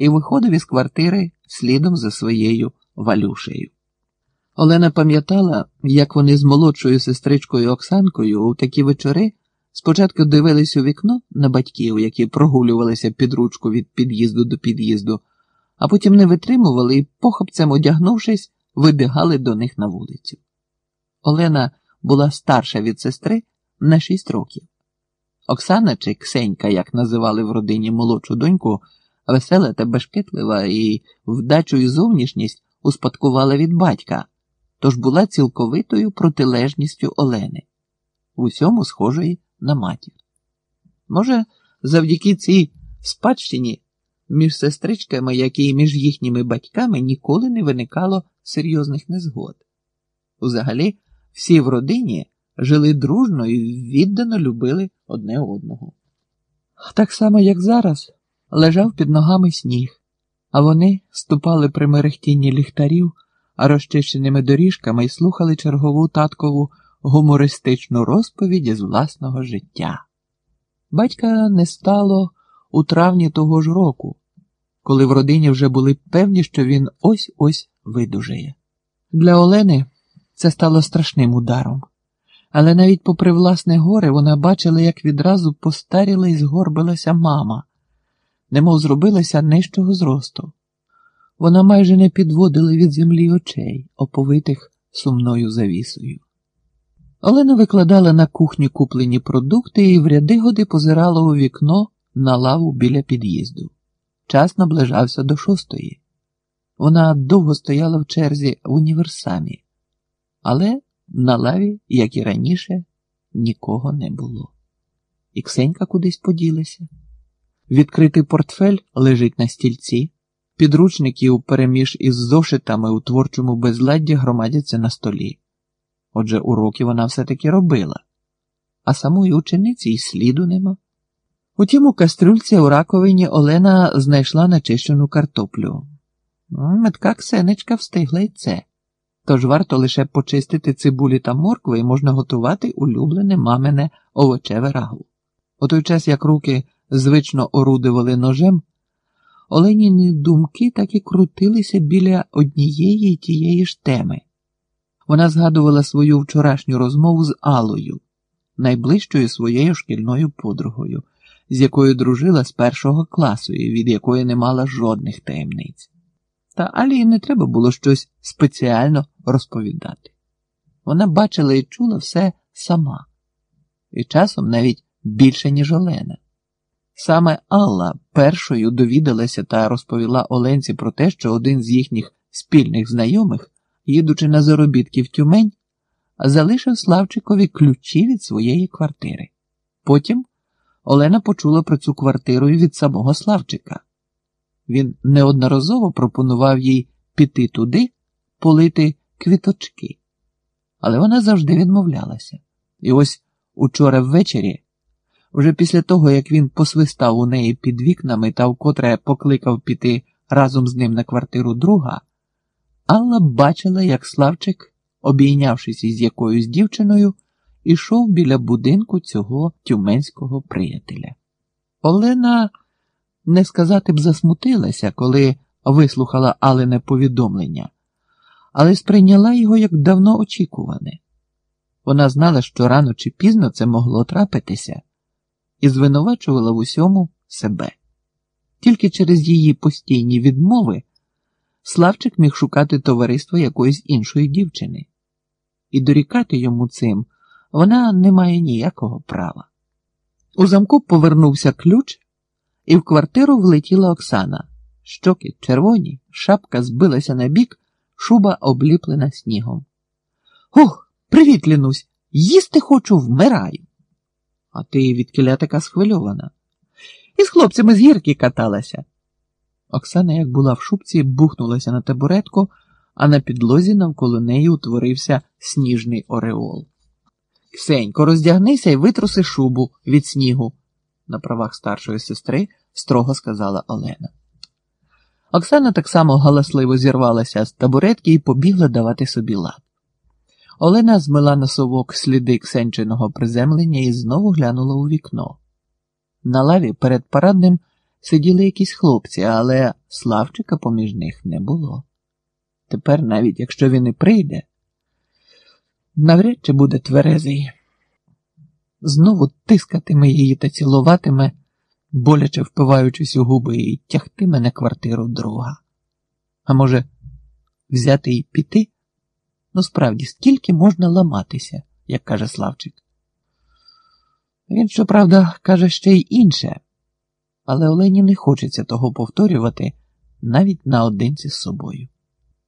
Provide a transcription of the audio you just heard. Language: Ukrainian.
і виходив із квартири слідом за своєю валюшею. Олена пам'ятала, як вони з молодшою сестричкою Оксанкою у такі вечори спочатку дивились у вікно на батьків, які прогулювалися під ручку від під'їзду до під'їзду, а потім не витримували і, похопцем одягнувшись, вибігали до них на вулицю. Олена була старша від сестри на шість років. Оксана чи Ксенька, як називали в родині молодшу доньку, весела та бешкетлива і вдачу і зовнішність успадкувала від батька, тож була цілковитою протилежністю Олени, в усьому схожої на матір. Може, завдяки цій спадщині між сестричками, як і між їхніми батьками, ніколи не виникало серйозних незгод. Взагалі, всі в родині жили дружно і віддано любили одне одного. Так само, як зараз, лежав під ногами сніг, а вони ступали при мерехтінні ліхтарів, розчищеними доріжками і слухали чергову таткову гумористичну розповідь із власного життя. Батька не стало у травні того ж року, коли в родині вже були певні, що він ось ось видужає. Для Олени це стало страшним ударом, але навіть попри власне горе вона бачила, як відразу постаріла і згорбилася мама, немов зробилася нижчого зросту. Вона майже не підводила від землі очей, оповитих сумною завісою. Олена викладала на кухні куплені продукти і в ряди годи позирала у вікно на лаву біля під'їзду. Час наближався до шостої. Вона довго стояла в черзі в універсамі, але на лаві, як і раніше, нікого не було. І Ксенька кудись поділася. Відкритий портфель лежить на стільці, підручників переміж із зошитами у творчому безладді громадяться на столі. Отже, уроки вона все-таки робила, а самої учениці й сліду нема. Утім, у кастрюльці у раковині Олена знайшла начищену картоплю. Метка Ксенечка встигла й це. Тож варто лише почистити цибулі та моркви і можна готувати улюблене мамине овочеве рагу. У той час, як руки звично орудували ножем, Оленіни думки так і крутилися біля однієї й тієї ж теми. Вона згадувала свою вчорашню розмову з Алою, найближчою своєю шкільною подругою, з якою дружила з першого класу і від якої не мала жодних таємниць. Та Алії не треба було щось спеціально розповідати. Вона бачила і чула все сама, і часом навіть більше, ніж Олена. Саме Алла першою довідалася та розповіла Оленці про те, що один з їхніх спільних знайомих, їдучи на заробітки в Тюмень, залишив Славчикові ключі від своєї квартири. Потім Олена почула про цю квартиру від самого Славчика. Він неодноразово пропонував їй піти туди, полити квіточки, але вона завжди відмовлялася. І ось учора ввечері. Вже після того, як він посвистав у неї під вікнами та вкотре покликав піти разом з ним на квартиру друга, Алла бачила, як Славчик, обійнявшись із якоюсь дівчиною, ішов біля будинку цього тюменського приятеля. Олена, не сказати б, засмутилася, коли вислухала Алине повідомлення, але сприйняла його як давно очікуване. Вона знала, що рано чи пізно це могло трапитися і звинувачувала в усьому себе. Тільки через її постійні відмови Славчик міг шукати товариство якоїсь іншої дівчини, і дорікати йому цим вона не має ніякого права. У замку повернувся ключ, і в квартиру влетіла Оксана. Щоки червоні, шапка збилася на бік, шуба обліплена снігом. Ох, привіт, Лінусь! Їсти хочу, вмираю. А ти відкіля така схвильована. І з хлопцями з гірки каталася. Оксана, як була в шубці, бухнулася на табуретку, а на підлозі навколо неї утворився сніжний ореол. Ксенько, роздягнися і витруси шубу від снігу, на правах старшої сестри строго сказала Олена. Оксана так само галасливо зірвалася з табуретки і побігла давати собі лад. Олена змила на совок сліди ксенчиного приземлення і знову глянула у вікно. На лаві перед парадним сиділи якісь хлопці, але Славчика поміж них не було. Тепер, навіть якщо він і прийде, навряд чи буде тверезий. Знову тискатиме її та цілуватиме, боляче впиваючись у губи, і тягтиме на квартиру друга. А може, взяти і піти? Ну, справді, скільки можна ламатися, як каже Славчик. Він, щоправда, каже ще й інше, але Олені не хочеться того повторювати навіть наодинці з собою.